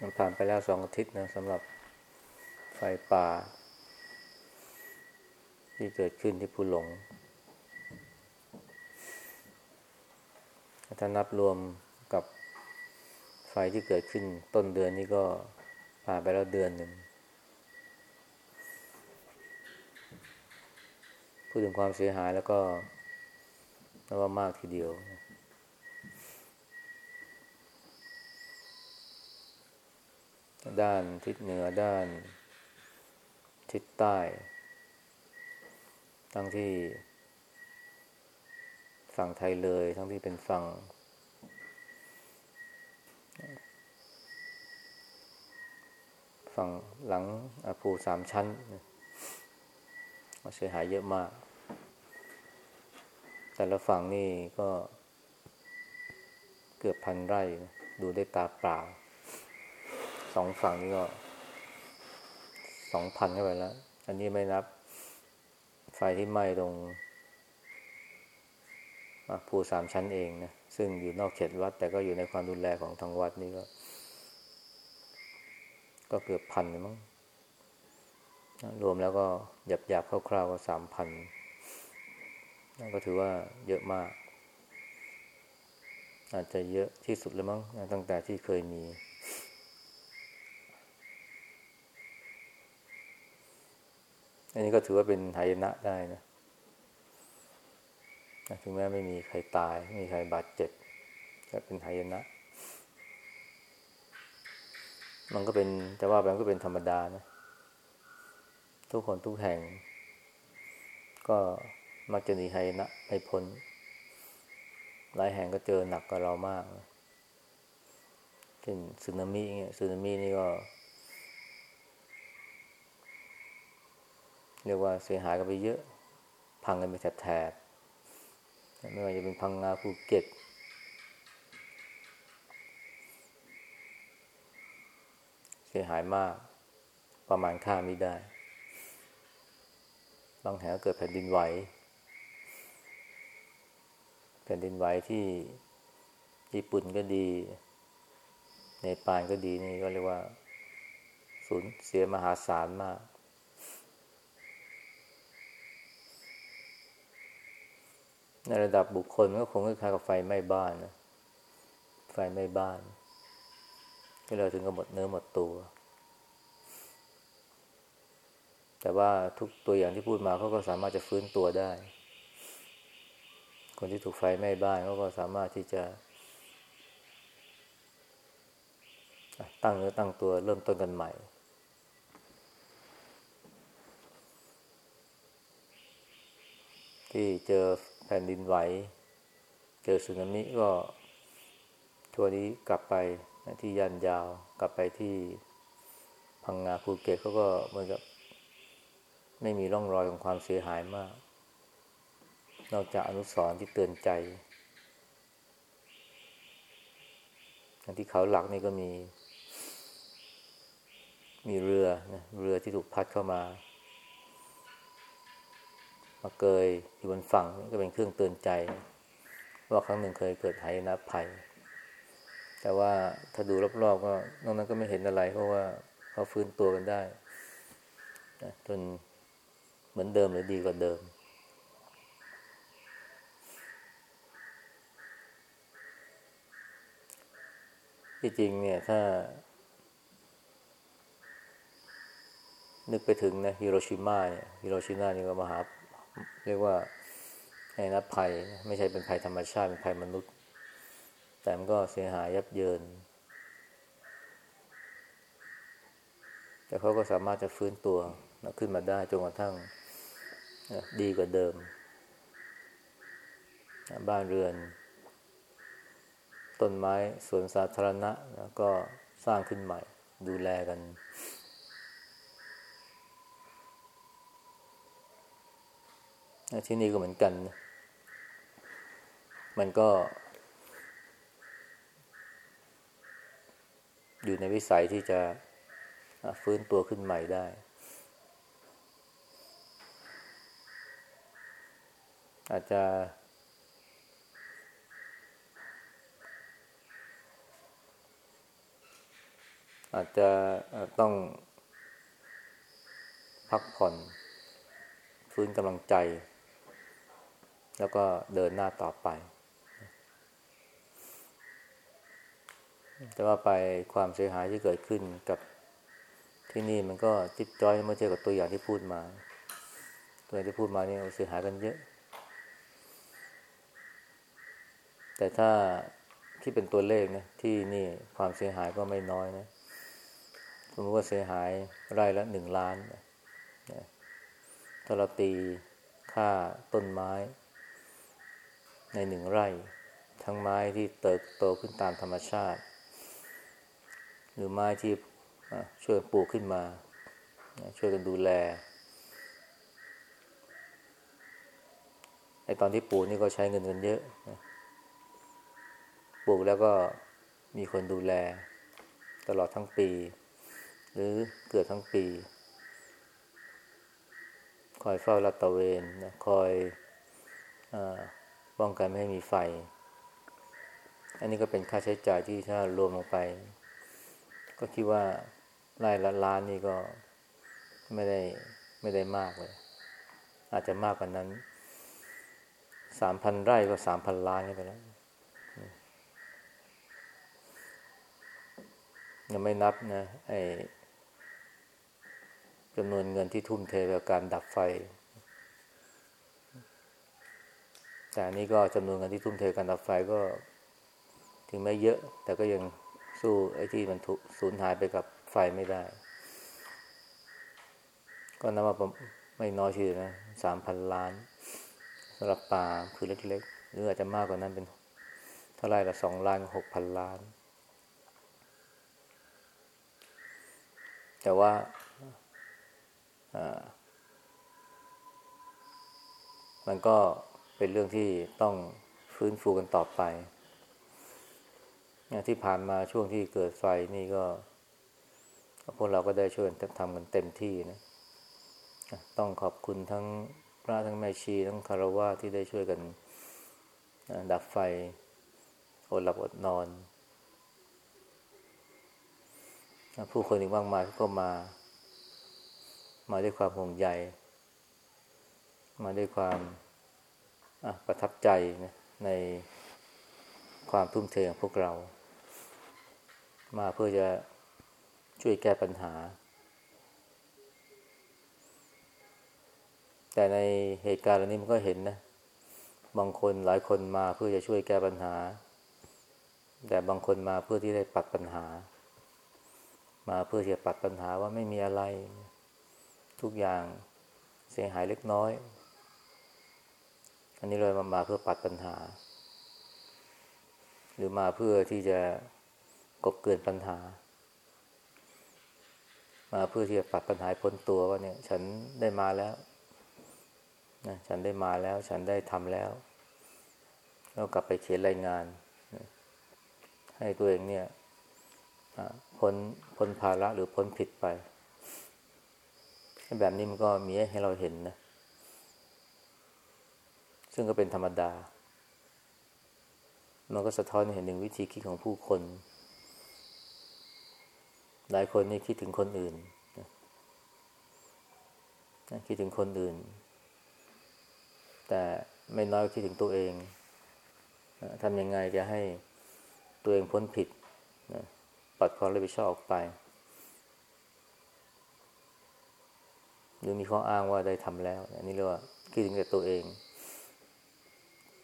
มันผ่านไปแล้วสองอาทิตย์นะสำหรับไฟป่า ที่เกิดขึ้นที่ภูหลง ถ้านับรวมกับไฟที่เกิดขึ้นต้นเดือนนี้ก็ผ่านไปแล้วเดือนหนึ่งพูดถึงความเสียหายแล้วก็นับว่ามากทีเดียว ด้านทิศเหนือด้าน ทิศใต้ ทั้งที่ ฝั่งไทยเลย ทั้งที่เป็นฝั่ง ฝั่งหลังภูสามชั้นเสียหายเยอะมาก แต่ละฝั่งนี่ก็เกือบพันไร่ ดูได้ตาเปล่า สองฝั่งนี้ก็สองพันเข้าไปแล้ว อันนี้ไม่นับ ไฟที่ไหม้ตรงภูสามชั้นเองนะ ซึ่งอยู่นอกเขตวัด แต่ก็อยู่ในความดูแลของทางวัดนี่ก็ ก็เกือบพันเลยมั้งรวมแล้วก็หยับหยาบคร่าวๆก็สามพันนั่นก็ถือว่าเยอะมาก อาจจะเยอะที่สุดเลยมั้งตั้งแต่ที่เคยมี อันนี้ก็ถือว่าเป็นหายนะได้นะถึงแม้ไม่มีใครตายไม่มีใครบาดเจ็บก็เป็นหายนะ มันก็เป็นแต่ว่ามันก็เป็นธรรมดานะ ทุกคนทุกแห่ง ก็มักจะหนีหายนะไม่พ้น หลายแห่งก็เจอหนักกว่าเรามากเช่นสึนามิเงี้ยสึนามินี่ก็ เรียกว่าเสียหายกันไปเยอะ พังกันไปแถบๆไม่ว่าจะเป็นพังงาภูเก็ตเสียหายมาก ประมาณค่าไม่ได้ บางแห่งก็เกิดแผ่นดินไหว แผ่นดินไหวที่ญี่ปุ่นก็ดี ในปานก็ดีนี่ก็เรียกว่าสูญเสียมหาศาลมาก ในระดับบุคคลก็คงคล้ายๆกับไฟไหม้บ้านนะไฟไหม้บ้านก็เลยถึงกับหมดเนื้อหมดตัว แต่ว่าทุกตัวอย่างที่พูดมาเขาก็สามารถจะฟื้นตัวได้ คนที่ถูกไฟไหม้บ้านเขาก็สามารถที่จะตั้งเนื้อตั้งตัวเริ่มต้นกันใหม่ ที่เจอ แผ่นดินไหวเจอสึนามิก็ทัวนี้กลับไปที่ยันยาว กลับไปที่พังงาภูเก็ตเขาก็เหมือนกับไม่มีร่องรอยของความเสียหายมาก นอกจากอนุสรณ์ที่เตือนใจอย่างที่เขาหลักนี่ก็มี มีเรือนะเรือที่ถูกพัดเข้ามา มาเกยอยู่บนฝั่งก็เป็นเครื่องเตือนใจ ว่าครั้งหนึ่งเคยเกิดหายนะภัย แต่ว่าถ้าดูรอบๆก็นอกนั้นก็ไม่เห็นอะไร เพราะว่าเขาฟื้นตัวกันได้จนเหมือนเดิมหรือดีกว่าเดิม ที่จริงเนี่ยถ้า นึกไปถึงนะฮิโรชิมาเนี่ยฮิโรชิมานี่ก็มหา เรียกว่าไอ้นับภัย ไม่ใช่เป็นภัยธรรมชาติ เป็นภัยมนุษย์ แต่มันก็เสียหายยับเยิน แต่เขาก็สามารถจะฟื้นตัวขึ้นมาได้จนกระทั่งดีกว่าเดิม บ้านเรือน ต้นไม้สวนสาธารณะแล้วก็สร้างขึ้นใหม่ ดูแลกัน ที่นี่ก็เหมือนกันมันก็ อยู่ในวิสัยที่จะฟื้นตัวขึ้นใหม่ได้ อาจจะ อาจจะต้องพักผ่อน ฟื้นกำลังใจ แล้วก็เดินหน้าต่อไป แต่ว่าไปความเสียหายที่เกิดขึ้นกับที่นี่มันก็จิ๊บจ้อยเมื่อเทียบกับตัวอย่างที่พูดมา ตัวอย่างที่พูดมานี่เสียหายกันเยอะ แต่ถ้าที่เป็นตัวเลขนะที่นี่ความเสียหายก็ไม่น้อยนะสมมติว่าเสียหายไร่ละหนึ่งล้านนะถ้าเราตีค่าต้นไม้ ในหนึ่งไร่ ทั้งไม้ที่เติบโตขึ้นตามธรรมชาติ หรือไม้ที่ช่วยปลูกขึ้นมา ช่วยกันดูแลไอตอนที่ปลูกนี่ก็ใช้เงินเงินเยอะ ปลูกแล้วก็มีคนดูแล ตลอดทั้งปี หรือเกือบทั้งปี คอยเฝ้ารัตะเวนนะคอยอ ป้องกันไม่ให้มีไฟ อันนี้ก็เป็นค่าใช้จ่ายที่ถ้ารวมลงไป ก็คิดว่าไร่ละล้านนี่ก็ไม่ได้ไม่ได้มากเลย อาจจะมากกว่านั้นสามพันไร่ก็สามพันล้านไปแล้วยังไม่นับนะไอจำนวนเงินที่ทุ่มเทกับการดับไฟ แต่นี้ก็จำนวนเงินที่ทุ่มเทการดับไฟก็ถึงไม่เยอะ แต่ก็ยังสู้ไอ้ที่มันสูญหายไปกับไฟไม่ได้ ก็นับว่าไม่น้อยทีนะสามพันล้านสำหรับป่าคือเล็กๆ หรืออาจจะมากกว่านั้นเป็นเท่าไรละสองล้านหกพันล้าน แต่ว่ามันก็ เป็นเรื่องที่ต้องฟื้นฟูกันต่อไปที่ผ่านมาช่วงที่เกิดไฟนี่ก็ พวกเราก็ได้ช่วยทำกันเต็มที่นะ ต้องขอบคุณทั้งพระทั้งแม่ชีทั้งคารวะที่ได้ช่วยกัน ดับไฟอดหลับอดนอน ผู้คนอีกมากมายก็มา มาด้วยความห่วงใย มาด้วยความ ประทับใจนะในความทุ่มเทของพวกเรา มาเพื่อจะช่วยแก้ปัญหา แต่ในเหตุการณ์เหล่านี้มันก็เห็นนะ บางคนหลายคนมาเพื่อจะช่วยแก้ปัญหา แต่บางคนมาเพื่อที่ได้ปัดปัญหา มาเพื่อจะปัดปัญหาว่าไม่มีอะไร ทุกอย่างเสียหายเล็กน้อย อันนี้เลยมามาเพื่อปัดปัญหา หรือมาเพื่อที่จะกบเกินปัญหา มาเพื่อที่จะปัดปัญหาพ้นตัวว่าเนี่ย ฉันได้มาแล้วนะฉันได้มาแล้ว ฉันได้ทำแล้วแล้วกลับไปเขียนรายงาน ให้ตัวเองเนี่ยพ้นพ้นภาระหรือพ้นผิดไป แบบนี้มันก็มีให้เราเห็นนะ ซึ่งก็เป็นธรรมดา มันก็สะท้อนเห็นหนึ่งวิธีคิดของผู้คน หลายคนนี่คิดถึงคนอื่นคิดถึงคนอื่น แต่ไม่น้อยคิดถึงตัวเองทำยังไงจะให้ตัวเองพ้นผิดปัดความรับผิดชอบออกไป หรือมีข้ออ้างว่าได้ทำแล้ว อันนี้เรียกว่าคิดถึงแต่ตัวเอง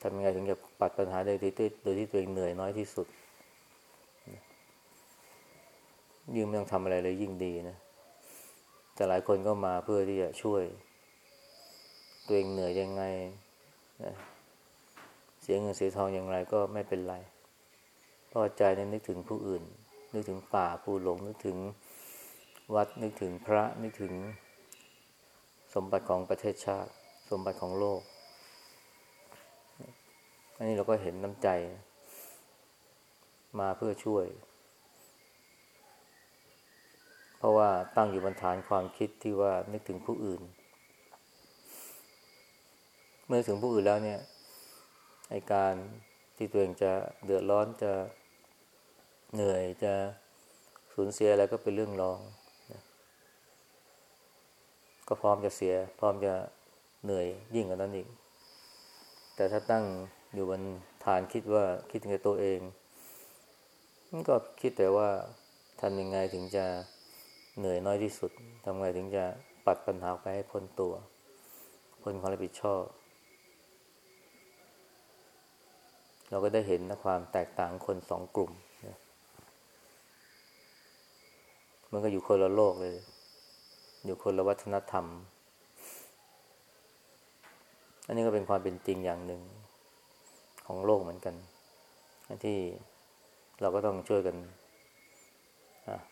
ทำยังไงถึงจะปัดปัญหาโดยที่โดยที่ตัวเองเหนื่อยน้อยที่สุดยิ่งไม่ต้องทำอะไรเลยยิ่งดีนะแต่หลายคนก็มาเพื่อที่จะช่วย ตัวเองเหนื่อยยังไงนะเสียเงินเสียทองอย่างไรก็ไม่เป็นไรเพราะใจนั้นนึกถึงผู้อื่น นึกถึงป่าผู้หลง นึกถึงวัดนึกถึงพระนึกถึงสมบัติของประเทศชาติ สมบัติของโลก อันนี้เราก็เห็นน้ำใจ มาเพื่อช่วย เพราะว่าตั้งอยู่บนฐานความคิดที่ว่านึกถึงผู้อื่น เมื่อถึงผู้อื่นแล้วเนี่ยไอการที่ตัวเองจะเดือดร้อนจะเหนื่อยจะสูญเสียอะไรก็เป็นเรื่องรองนะก็พร้อมจะเสีย พร้อมจะเหนื่อยยิ่งกว่านั้นอีก แต่ถ้าตั้ง อยู่บนฐานคิดว่าคิดถึงตัวเองก็คิดแต่ว่าทำยังไงถึงจะเหนื่อยน้อยที่สุดทำไงถึงจะปัดปัญหาไปให้พ้นตัว พ้นความรับผิดชอบ เราก็ได้เห็นนะความแตกต่างคนสองกลุ่มนะมันก็อยู่คนละโลกเลย อยู่คนละวัฒนธรรม อันนี้ก็เป็นความเป็นจริงอย่างหนึ่ง ของโลกเหมือนกัน ที่เราก็ต้องช่วยกัน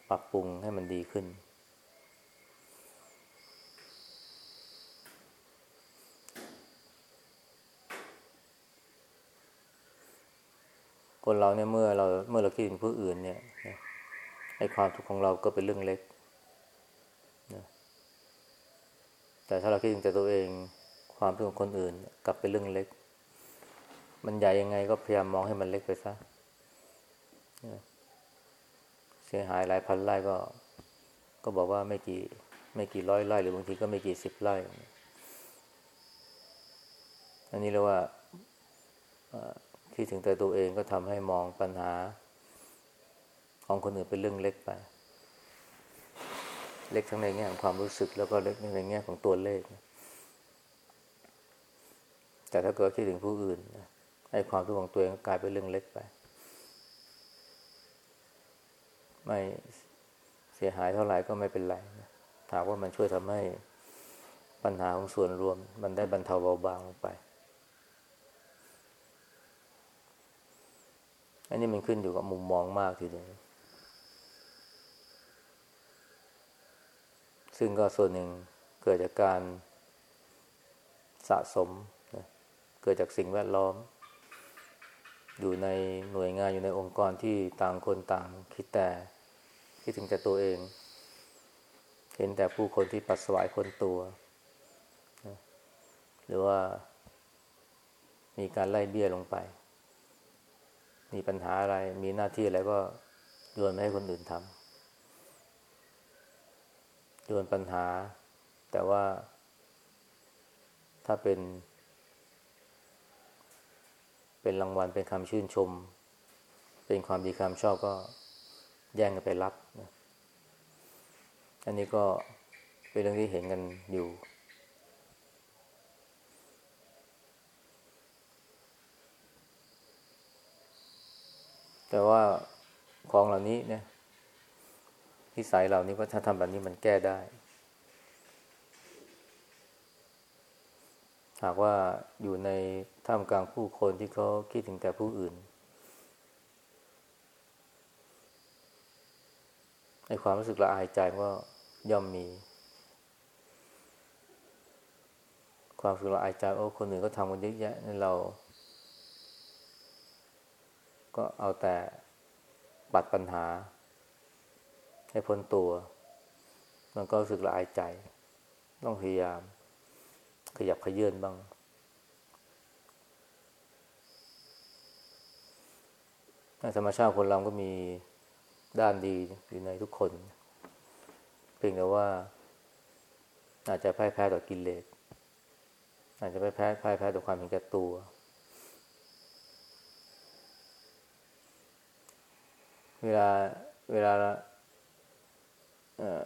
ปรับปรุงให้มันดีขึ้น คนเราเนี่ยเมื่อเราเมื่อเราคิดถึงผู้อื่นเนี่ยไอ้ความทุกข์ของเราก็เป็นเรื่องเล็กนะแต่ถ้าเราคิดถึงแต่ตัวเองความทุกข์ของคนอื่นกลับเป็นเรื่องเล็ก มันใหญ่ยังไงก็พยายามมองให้มันเล็กไปซะเสียหายหลายพันไร่ก็ ก็บอกว่าไม่กี่ ไม่กี่ร้อยไร่หรือบางทีก็ไม่กี่สิบไร่อันนี้เรียกว่าคิดถึงแต่ตัวเองก็ทำให้มองปัญหา ของคนอื่นเป็นเรื่องเล็กไป เล็กทั้งในแง่ของความรู้สึกแล้วก็เล็กในแง่ของตัวเลข แต่ถ้าเกิดคิดถึงผู้อื่น ให้ความทุกข์ของตัวเองกลายเป็นเรื่องเล็กไป ไม่เสียหายเท่าไหร่ก็ไม่เป็นไรถามว่ามันช่วยทำให้ปัญหาของส่วนรวม มันได้บรรเทาเบาบางลงไป อันนี้มันขึ้นอยู่กับมุมมองมากทีเดียวซึ่งก็ส่วนหนึ่งเกิดจากการสะสม เกิดจากสิ่งแวดล้อม อยู่ในหน่วยงานอยู่ในองค์กรที่ต่างคนต่างคิดแต่คิดถึงแต่ตัวเอง เห็นแต่ผู้คนที่ปัสสาวะคนตัว หรือว่า มีการไล่เบี้ยลงไป มีปัญหาอะไร มีหน้าที่อะไรก็โยนไม่ให้คนอื่นทำโยนปัญหา แต่ว่าถ้าเป็น เป็นรางวัลเป็นคำชื่นชม เป็นความดีความชอบก็แย่งกันไปรับนะอันนี้ก็เป็นเรื่องที่เห็นกันอยู่ แต่ว่าของเหล่านี้เนี่ยที่สายเหล่านี้ก็ถ้าทำแบบนี้มันแก้ได้ หากว่าอยู่ในท่ามกลางผู้คนที่เขาคิดถึงแต่ผู้อื่นในความรู้สึกละอายใจก็ย่อมมี ความรู้สึกละอายใจโอ้คนอื่นก็ทำกันเยอะแยะในเรา ก็เอาแต่ปัดปัญหา ให้พ้นตัว มันก็รู้สึกละอายใจ ต้องพยายาม ขยับขยื่นบ้าง ธรรมชาติคนเราก็มีด้านดีอยู่ในทุกคน เพียงแต่ว่า อาจจะพ่ายแพ้ต่อกิเลสอาจจะไม่แพ้พ่ายแพ้ต่อความเห็นแก่ตัว เวลาเวลาเอ่อ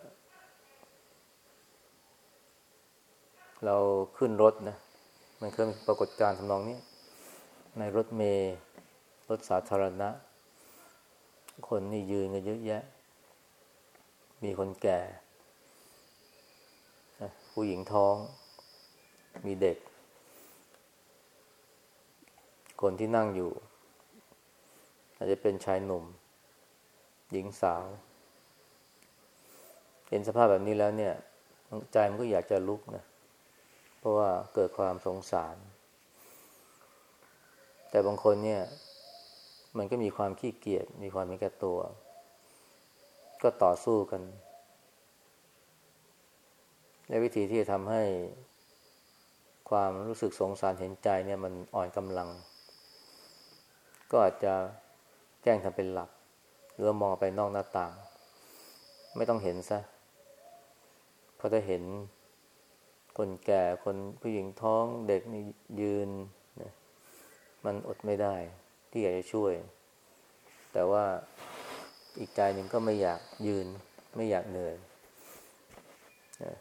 เราขึ้นรถนะ มันเคยมีปรากฏการณ์ทำนองนี้ ในรถเมล์รถสาธารณะ คนนี่ยืนกันเยอะแยะ มีคนแก่ ผู้หญิงท้อง มีเด็ก คนที่นั่งอยู่ อาจจะเป็นชายหนุ่ม หญิงสาว เห็นสภาพแบบนี้แล้วเนี่ย ใจมันก็อยากจะลุกนะเราะว่าเกิดความสงสาร แต่บางคนเนี่ย มันก็มีความขี้เกียจมีความมีแก่ตัว ก็ต่อสู้กัน และวิธีที่จะทำให้ความรู้สึกสงสารเห็นใจเนี่ย มันอ่อนกำลัง ก็อาจจะแกล้งทำเป็นหลับ หรือมองไปนอกหน้าต่าง ไม่ต้องเห็นซะเพราะถ้าเห็น คนแก่คนผู้หญิงท้องเด็กนี่ยืนนะมันอดไม่ได้ ที่อยากจะช่วย แต่ว่าอีกใจหนึ่งก็ไม่อยากยืน ไม่อยากเหนื่อยนะ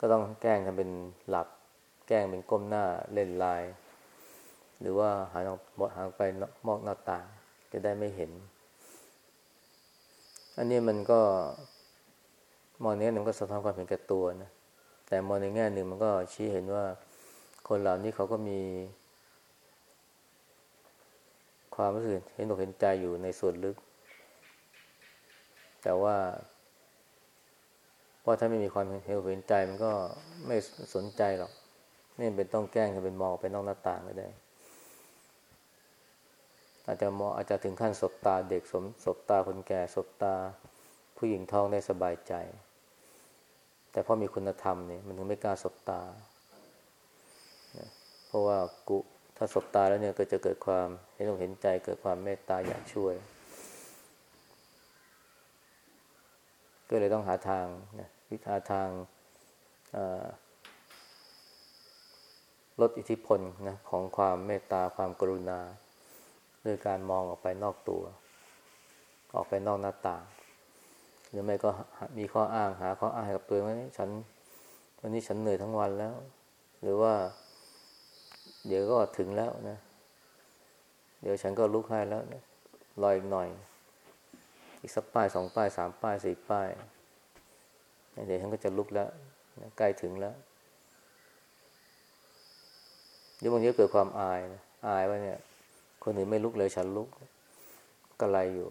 ก็ต้องแกล้งทำเป็นหลับ แกล้งเป็นก้มหน้าเล่นลน์หรือว่าหันออกหันไปมอกหน้าต่างจะได้ไม่เห็น อันนี้มันก็มองนแง่หนึ่งก็สะท้อนความเห็นแก่ตัวนะ แต่มองในแง่หนึ่งมันก็ชี้เห็นว่าคนเหล่านี้เขาก็มี ความรู้สึกเห็นอกเห็นใจอยู่ในส่วนลึก แต่ว่าเพราะถ้าไม่มีความเห็นอกเห็นใจมันก็ไม่สนใจหรอกไม่เป็นต้องแกล้งเป็นมองไปนอกหน้าต่างก็ได้ อาจจะมองอาจจะถึงขั้นสบตาเด็กสมสบตาคนแก่สบตาผู้หญิงท้องได้สบายใจ แต่พอมีคุณธรรมเนี่ยมันถึงไม่กล้าสบตา เพราะว่ากุถ้าสบตาแล้วเนี่ยก็จะเกิดความเห็นอกเห็นใจเกิดความเมตตาอยากช่วย ก็เลยต้องหาทางนะวิธีทางลดอิทธิพลนะของความเมตตาความกรุณาด้วยการมองออกไปนอกตัว ออกไปนอกหน้าต่าง หรือไม่ก็มีข้ออ้างหาข้ออ้างกับตัวว่าฉัน วันนี้ฉันเหนื่อยทั้งวันแล้ว หรือว่า เดี๋ยวก็ถึงแล้วนะ เดี๋ยวฉันก็ลุกให้แล้วนะรออีกหน่อย อีกสักป้ายสองป้ายสามป้ายสี่ป้ายเดี๋ยวฉันก็จะลุกแล้วใกล้ถึงแล้วเดี๋ยวบางทีเกิดความอายนะอายว่าเนี่ย คนอื่นไม่ลุกเลยฉันลุกก็ไรอยู่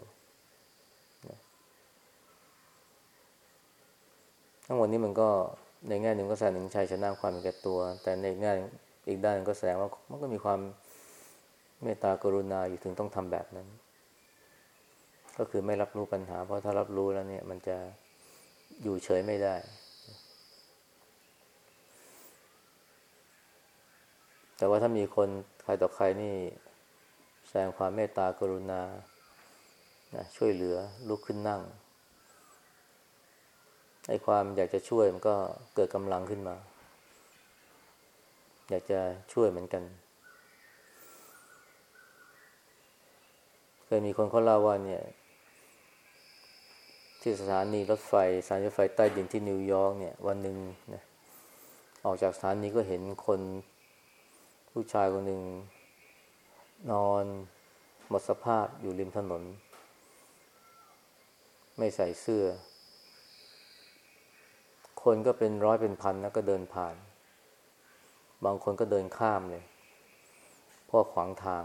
ทั้งหมดนี้มันก็ในแง่หนึ่งก็แสดงถึงชัยชนะความเป็นแก่ตัว แต่ในแง่อีกด้านนึงก็แสดงว่ามันก็มีความเมตตากรุณาอยู่ถึงต้องทำแบบนั้น ก็คือไม่รับรู้ปัญหา เพราะถ้ารับรู้แล้วเนี่ย มันจะอยู่เฉยไม่ได้ แต่ว่าถ้ามีคนใครต่อใครนี่แสดงความเมตตากรุณานะช่วยเหลือลุกขึ้นนั่ง ไอ้ความอยากจะช่วยมันก็เกิดกำลังขึ้นมา อยากจะช่วยเหมือนกัน เคยมีคนเขาเล่าว่าเนี่ย ที่สถานีรถไฟสถานีรถไฟใต้ดินที่นิวยอร์กเนี่ย วันหนึ่งนะออกจากสถานีก็เห็นคนผู้ชายคนหนึ่งนอนหมดสภาพอยู่ริมถนน ไม่ใส่เสื้อ คนก็เป็นร้อยเป็นพันนะก็เดินผ่าน บางคนก็เดินข้ามเลยเพราะขวางทาง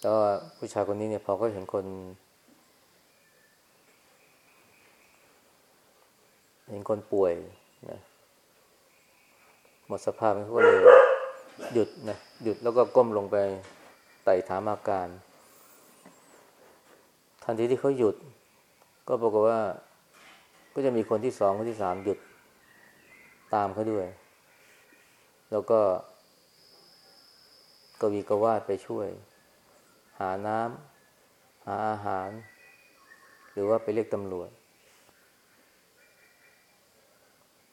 แต่ว่าผู้ชายคนนี้เนี่ยพอเขาเห็นคน เห็นคนป่วยนะหมดสภาพเขาก็เลยหยุดนะหยุดแล้วก็ก้มลงไปไต่ถามอาการ ทันทีที่เขาหยุด ก็ปรากฏว่า ก็จะมีคนที่สองคนที่สามหยุดตามเขาด้วย แล้วก็กวีกวาดไปช่วย หาน้ำหาอาหาร หรือว่าไปเรียกตำรวจ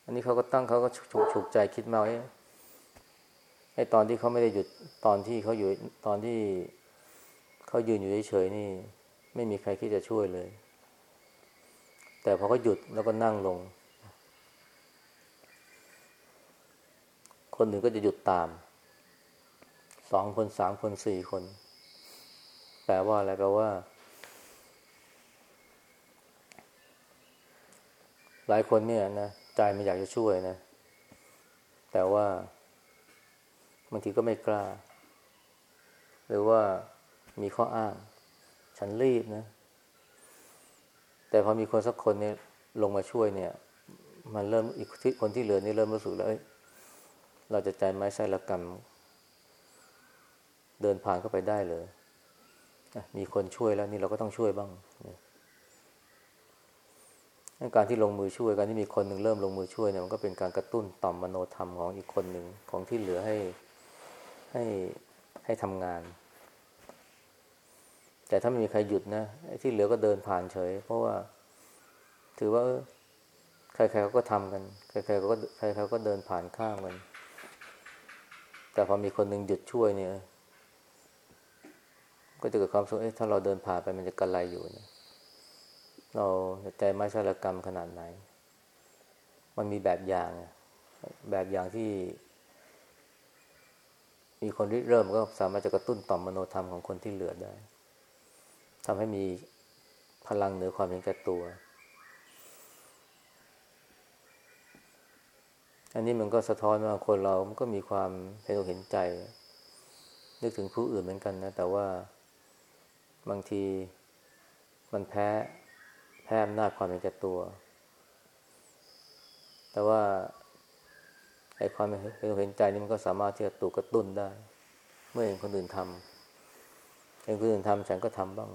อันนี้เขาก็ตั้งเขาก็ฉุกฉุกใจคิดมาไอ้ไอ้ตอนที่เขาไม่ได้หยุดตอนที่เขาอยู่ตอนที่เขายืนอยู่เฉยๆนี่ ไม่มีใครที่จะช่วยเลย แต่พอเขาหยุดแล้วก็นั่งลง คนหนึ่งก็จะหยุดตาม สองคนสามคนสี่คน แปลว่าอะไรแปลว่า หลายคนเนี่ยนะใจมันอยากจะช่วยนะ แต่ว่าบางทีก็ไม่กล้า หรือว่ามีข้ออ้าง ฉันรีบนะ แต่พอมีคนสักคนเนี่ยลงมาช่วยเนี่ย มันเริ่มอีกที่คนที่เหลือนี่เริ่มรู้สึกแล้วเราจะใจไม้ใส่ละกันเดินผ่านเข้าไปได้เลยมีคนช่วยแล้วนี่เราก็ต้องช่วยบ้างการที่ลงมือช่วยการที่มีคนหนึ่งเริ่มลงมือช่วยเนี่ยมันก็เป็นการกระตุ้นต่อมมโนธรรมของอีกคนหนึ่งของที่เหลือให้ให้ให้ทำงาน แต่ถ้าไม่มีใครหยุดนะไอ้ที่เหลือก็เดินผ่านเฉย เพราะว่า ถือว่าใครๆเขาก็ทำกันใครๆเขาก็ใครๆก็เดินผ่านข้ามกัน แต่พอมีคนหนึ่งหยุดช่วยเนี่ย ก็จะเกิดความสุขเอ๊ะถ้าเราเดินผ่านไปมันจะกระไรอยู่เนี่ยเราใจไม้ชาลกรรมขนาดไหน มันมีแบบอย่าง แบบอย่างที่ มีคนริเริ่มก็สามารถจะกระตุ้นต่อมมโนธรรมของคนที่เหลือได้ำให้มีพลังเหนือความเห็นแก่ตัว อันนี้มันก็สะท้อนว่าคนเรา มันก็มีความเห็นอกเห็นใจ นึกถึงผู้อื่นเหมือนกันนะ แต่ว่าบางทีมันแพ้แพ้อำนาจความเห็นแก่ตัว แต่ว่าไอ้ความเห็นอกเห็นใจนี่มันก็สามารถที่จะตูกระตุ้นได้ เมื่อเห็นคนอื่นทำเห็นคนอื่นทำฉันก็ทำบ้าง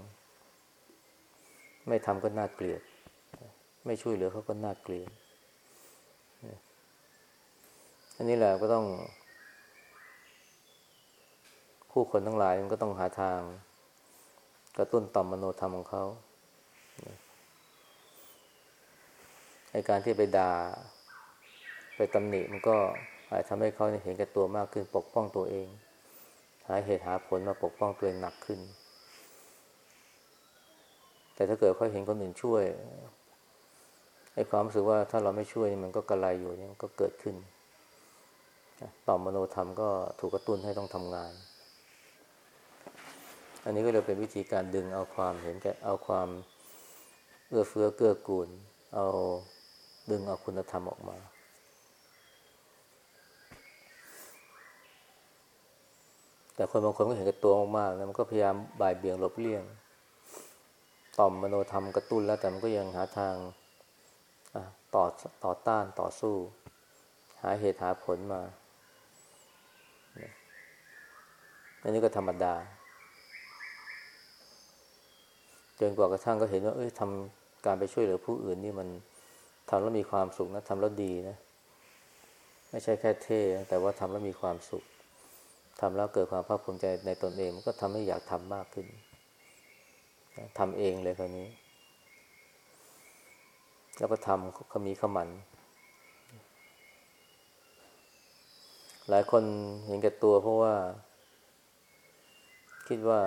ไม่ทำก็น่าเกลียด ไม่ช่วยเหลือเขาก็น่าเกลียดอันนี้แหละก็ต้อง ผู้คนทั้งหลายมันก็ต้องหาทาง กระตุ้นต่อมมโนธรรมของเขาในการที่ไปด่า ไปตำหนิมันก็อาจทำให้เขาเห็นแก่ตัวมากขึ้นปกป้องตัวเอง หาเหตุหาผลมาปกป้องตัวเองหนักขึ้น แต่ถ้าเกิดเขาเห็นคนอื่นช่วยไอ้ความรู้สึกว่าถ้าเราไม่ช่วยมันก็กระไรอยู่เนี่ยก็เกิดขึ้นต่อมมโนธรรมก็ถูกกระตุ้นให้ต้องทำงาน อันนี้ก็เลยเป็นวิธีการดึงเอาความเห็นแก่เอาความเอื้อเฟื้อเกื้อกูล เอาดึงเอาคุณธรรมออกมา แต่คนบางคนก็เห็นกับตัวมากๆนะมันก็พยายามบ่ายเบี่ยงหลบเลี่ยง ต่อมมโนธรรมกระตุ้นแล้วแต่มันก็ยังหาทางต่อต่อต้านต่อสู้ หาเหตุหาผลมาอันนี้ก็ธรรมดา จนกว่ากระทั่งก็เห็นว่า เอ้ยทำการไปช่วยเหลือผู้อื่นนี่มันทำแล้วมีความสุขนะทำแล้วดีนะ ไม่ใช่แค่เท่ แต่ว่าทำแล้วมีความสุขทำแล้วเกิดความภาคภูมิใจในตนเอง มันก็ทำให้อยากทำมากขึ้น ทำเองเลยคราวนี้ แล้วก็ทำขมีขมัน หลายคนเห็นแก่ตัวเพราะว่า คิดว่า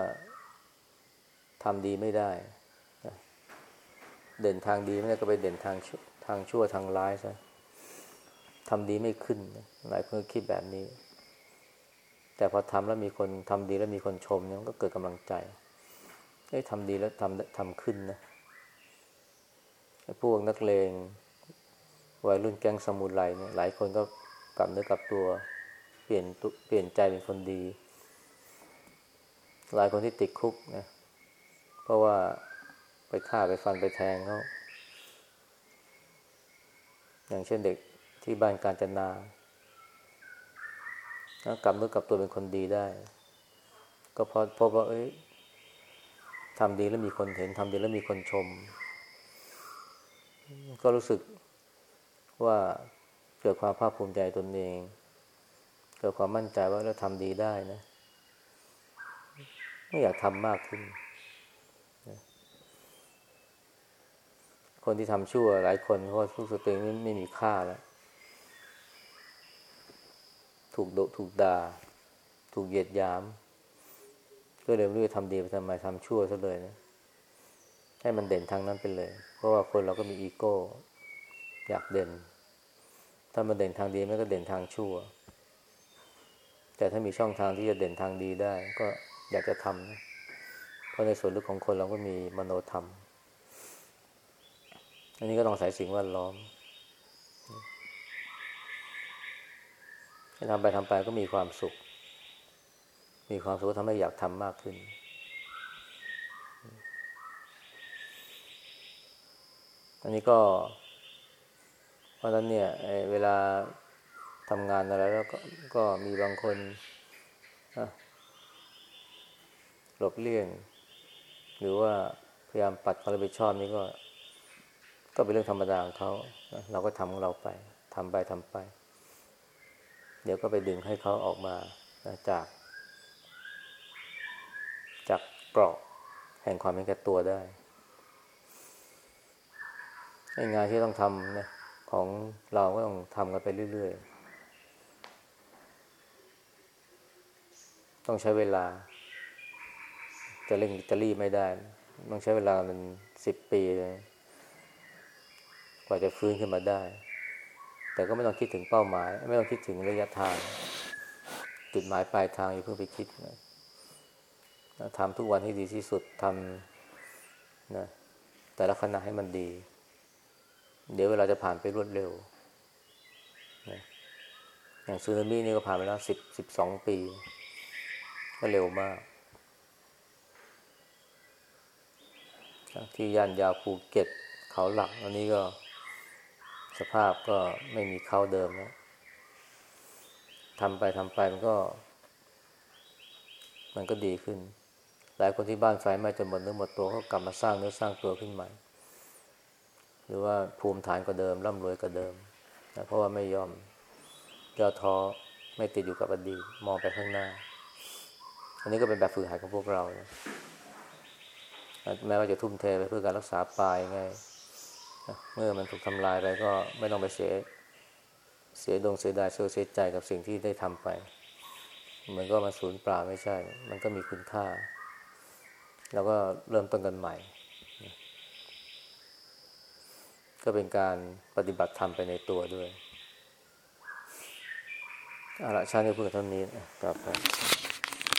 ทำดีไม่ได้ เด่นทางดีไม่ได้ก็ไปเด่นทางทางชั่วทางร้ายซะทำดีไม่ขึ้น หลายคนคิดแบบนี้ แต่พอทำแล้วมีคนทำดีแล้วมีคนชมเนี่ยก็เกิดกำลังใจ เอ้ยทำดีแล้วทำทำขึ้นนะพวกนักเลงวัยรุ่นแก๊งสมุไรเนี่ยหลายคนก็กลับเนื้อกลับตัว เปลี่ยนเปลี่ยนใจเป็นคนดี หลายคนที่ติดคุกนะเพราะว่าไปฆ่าไปฟันไปแทงเขาอย่างเช่นเด็กที่บ้านการจนากลับเมื่อกลับตัวเป็นคนดีได้ ก็เพราะพบว่าเอ้ย ทำดีแล้วมีคนเห็นทำดีแล้วมีคนชม ก็รู้สึกว่าเกิดความภาคภูมิใจตนเอง เกิดความมั่นใจว่าเราทำดีได้นะไม่อยากทำมากขึ้น คนที่ทำชั่วหลายคนเพราะรู้สึกตัวเองไม่มีค่าแล้วถูกดุถูกด่า ถูกเหยียดยาม ก็เลยไม่รู้จะทำดีไปทำไมทำชั่วซะเลยนะให้มันเด่นทางนั้นไปเลย เพราะว่าคนเราก็มีอีโก้ อยากเด่น ถ้ามันเด่นทางดีมันก็เด่นทางชั่ว แต่ถ้ามีช่องทางที่จะเด่นทางดีได้ ก็อยากจะทำนะเพราะในส่วนลึกของคนเราก็มีมโนธรรม อันนี้ก็ต้องใส่สิ่งแวดล้อมทำไปทำไปก็มีความสุข มีความสุขทำให้อยากทำมากขึ้น อันนี้ก็ เพราะฉะนั้นเนี่ยเวลาทำงานอะไรแล้วก็ก็มีบางคนหลบเลี่ยง หรือว่าพยายามปัดความรับผิดชอบนี่ก็ ก็เป็นเรื่องธรรมดาของเขาเราก็ทำของเราไปทำไปทำไป เดี๋ยวก็ไปดึงให้เขาออกมาจาก เกราะแห่งความเป็นแก่ตัวได้ไงานที่ต้องทำนะของเราก็ต้องทำกันไปเรื่อย ๆ ต้องใช้เวลา จะเร่งจะรีไม่ได้ ต้องใช้เวลามันสิบปีเลย กว่าจะฟื้นขึ้นมาได้ แต่ก็ไม่ต้องคิดถึงเป้าหมาย ไม่ต้องคิดถึงระยะทาง จุดหมายปลายทางอย่าเพิ่งไปคิดนะ ทำทุกวันให้ดีที่สุดทำนะแต่ละขณะให้มันดี เดี๋ยวเวลาจะผ่านไปรวดเร็วนะอย่างซูนามินี่ก็ผ่านไปแล้วสิบสิบสองปี ก็เร็วมาก ที่ย่านยาวภูเก็ต เขาหลัก อันนี้ก็สภาพก็ไม่มีเขาเดิมแล้วทำไปทำไปมันก็ มันก็ดีขึ้น หลายคนที่บ้านไฟไหม้จนหมดเนื้อหมดตัวก็กลับมาสร้างเนื้อสร้างตัวขึ้นใหม่ หรือว่าภูมิฐานกว่าเดิมร่ำรวยกว่าเดิมนะเพราะว่าไม่ยอมย่อท้อไม่ติดอยู่กับอดีตมองไปข้างหน้า อันนี้ก็เป็นแบบฝึกหัดของพวกเรานะแม้ว่าจะทุ่มเทไปเพื่อการรักษาปลายไงเมื่อมันถูกทำลายไปก็ไม่ต้องไปเสียเสียดวงเสียดายเสียใจกับสิ่งที่ได้ทำไป เหมือนก็มันสูญเปล่าไม่ใช่ มันก็มีคุณค่า แล้วก็เริ่มต้นกันใหม่ ก็เป็นการปฏิบัติธรรมไปในตัวด้วยอาละชาตินี้พูดกับเท่านี้กลับไป